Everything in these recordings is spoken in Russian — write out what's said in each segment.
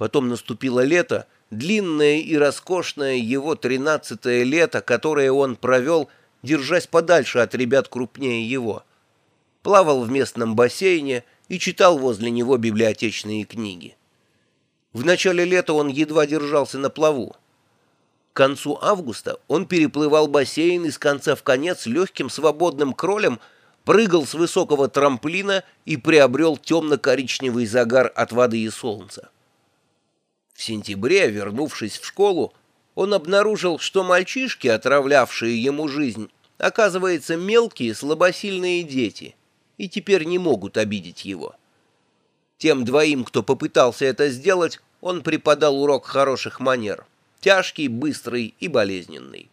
Потом наступило лето, длинное и роскошное его тринадцатое лето, которое он провел, держась подальше от ребят крупнее его. Плавал в местном бассейне и читал возле него библиотечные книги. В начале лета он едва держался на плаву. К концу августа он переплывал бассейн из конца в конец легким свободным кролем, прыгал с высокого трамплина и приобрел темно-коричневый загар от воды и солнца. В сентябре, вернувшись в школу, он обнаружил, что мальчишки, отравлявшие ему жизнь, оказывается, мелкие, слабосильные дети, и теперь не могут обидеть его. Тем двоим, кто попытался это сделать, он преподал урок хороших манер, тяжкий, быстрый и болезненный.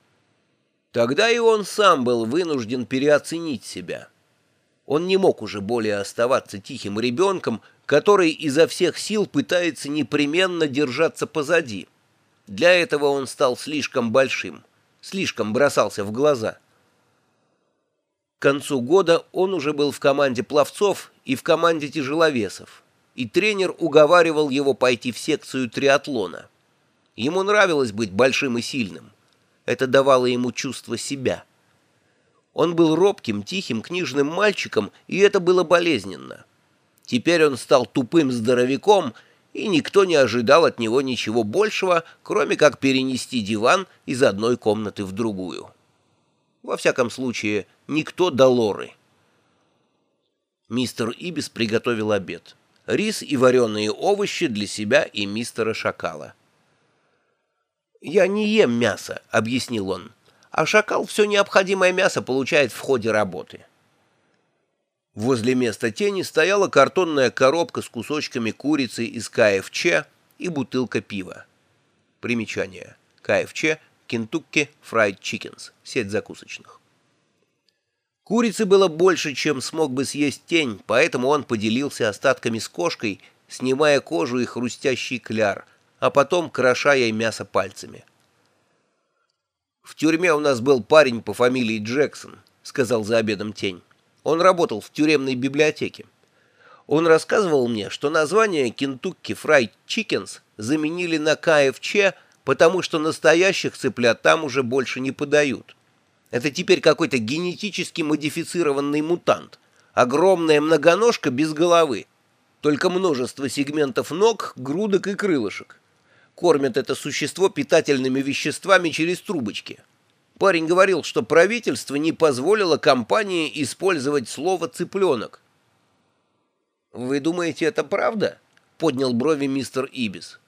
Тогда и он сам был вынужден переоценить себя. Он не мог уже более оставаться тихим ребенком, который изо всех сил пытается непременно держаться позади. Для этого он стал слишком большим, слишком бросался в глаза. К концу года он уже был в команде пловцов и в команде тяжеловесов, и тренер уговаривал его пойти в секцию триатлона. Ему нравилось быть большим и сильным. Это давало ему чувство себя. Он был робким, тихим, книжным мальчиком, и это было болезненно. Теперь он стал тупым здоровяком, и никто не ожидал от него ничего большего, кроме как перенести диван из одной комнаты в другую. Во всяком случае, никто до Лоры. Мистер Ибис приготовил обед. Рис и вареные овощи для себя и мистера Шакала. «Я не ем мясо», — объяснил он, — «а Шакал все необходимое мясо получает в ходе работы». Возле места тени стояла картонная коробка с кусочками курицы из КФЧ и бутылка пива. Примечание. КФЧ – Kentucky Fried Chickens, сеть закусочных. Курицы было больше, чем смог бы съесть тень, поэтому он поделился остатками с кошкой, снимая кожу и хрустящий кляр, а потом кроша ей мясо пальцами. «В тюрьме у нас был парень по фамилии Джексон», — сказал за обедом тень. Он работал в тюремной библиотеке. Он рассказывал мне, что название Kentucky Fried Chickens заменили на КФЧ, потому что настоящих цыплят там уже больше не подают. Это теперь какой-то генетически модифицированный мутант. Огромная многоножка без головы. Только множество сегментов ног, грудок и крылышек. Кормят это существо питательными веществами через трубочки. Парень говорил, что правительство не позволило компании использовать слово «цыпленок». «Вы думаете, это правда?» — поднял брови мистер Ибис.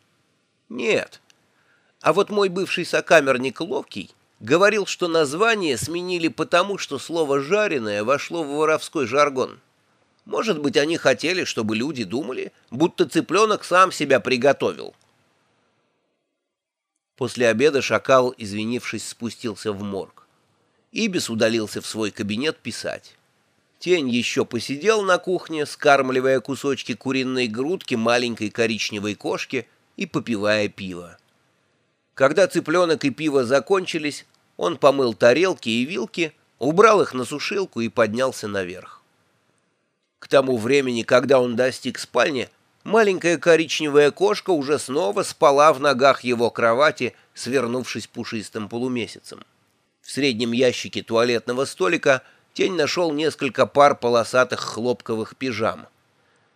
«Нет. А вот мой бывший сокамерник Ловкий говорил, что название сменили потому, что слово «жареное» вошло в воровской жаргон. Может быть, они хотели, чтобы люди думали, будто цыпленок сам себя приготовил». После обеда шакал, извинившись, спустился в морг. Ибис удалился в свой кабинет писать. Тень еще посидел на кухне, скармливая кусочки куриной грудки маленькой коричневой кошки и попивая пиво. Когда цыпленок и пиво закончились, он помыл тарелки и вилки, убрал их на сушилку и поднялся наверх. К тому времени, когда он достиг спальни, Маленькая коричневая кошка уже снова спала в ногах его кровати, свернувшись пушистым полумесяцем. В среднем ящике туалетного столика тень нашел несколько пар полосатых хлопковых пижам.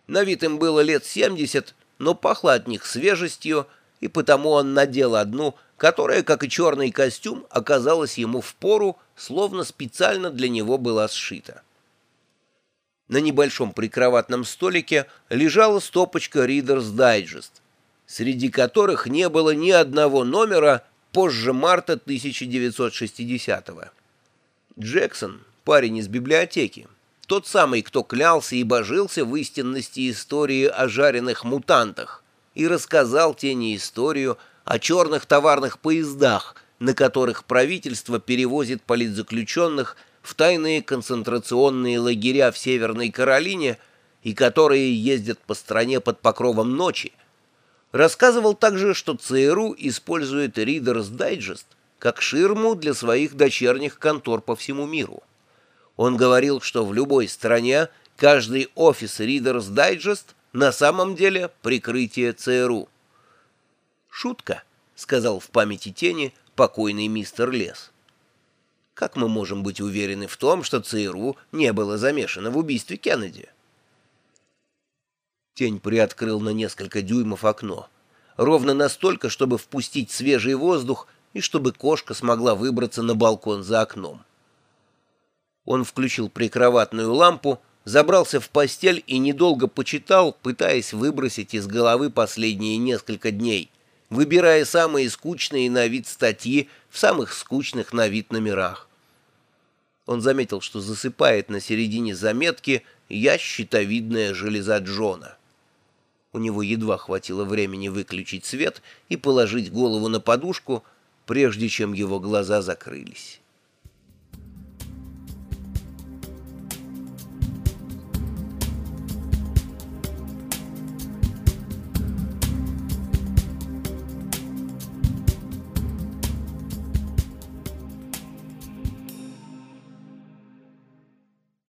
На вид им было лет семьдесят, но пахло от них свежестью, и потому он надел одну, которая, как и черный костюм, оказалась ему в пору, словно специально для него была сшита. На небольшом прикроватном столике лежала стопочка Reader's Digest, среди которых не было ни одного номера позже марта 1960-го. Джексон, парень из библиотеки, тот самый, кто клялся и божился в истинности истории о жареных мутантах и рассказал тени историю о черных товарных поездах, на которых правительство перевозит политзаключенных в тайные концентрационные лагеря в Северной Каролине и которые ездят по стране под покровом ночи, рассказывал также, что ЦРУ использует Reader's Digest как ширму для своих дочерних контор по всему миру. Он говорил, что в любой стране каждый офис Reader's Digest на самом деле прикрытие ЦРУ. «Шутка», — сказал в памяти тени покойный мистер Лес. «Как мы можем быть уверены в том, что ЦРУ не было замешано в убийстве Кеннеди?» Тень приоткрыл на несколько дюймов окно. Ровно настолько, чтобы впустить свежий воздух и чтобы кошка смогла выбраться на балкон за окном. Он включил прикроватную лампу, забрался в постель и недолго почитал, пытаясь выбросить из головы последние несколько дней, выбирая самые скучные на вид статьи в самых скучных на вид номерах. Он заметил, что засыпает на середине заметки «Я щитовидная железа Джона». У него едва хватило времени выключить свет и положить голову на подушку, прежде чем его глаза закрылись.